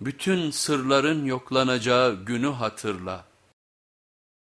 bütün sırların yoklanacağı günü hatırla.